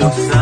los